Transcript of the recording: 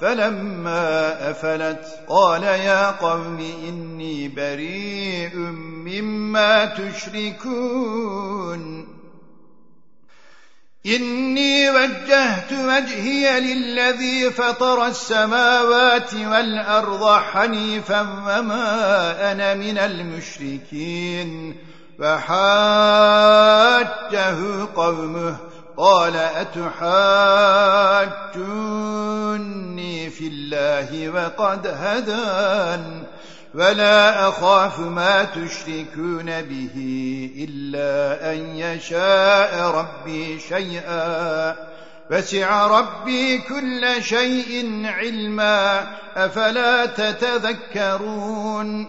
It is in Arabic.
فلما أفلت قال يا قوم إني بريء مما تشركون. إني وجهت وجهي للذي فطر السماوات والأرض حنيفا وما أنا من المشركين. فحاجه قومه قال أتحاجوني الله وقد هدان ولا أخاف ما تشركون به إلا أن يشاء ربي شيئا فسع ربي كل شيء علما أفلا تتذكرون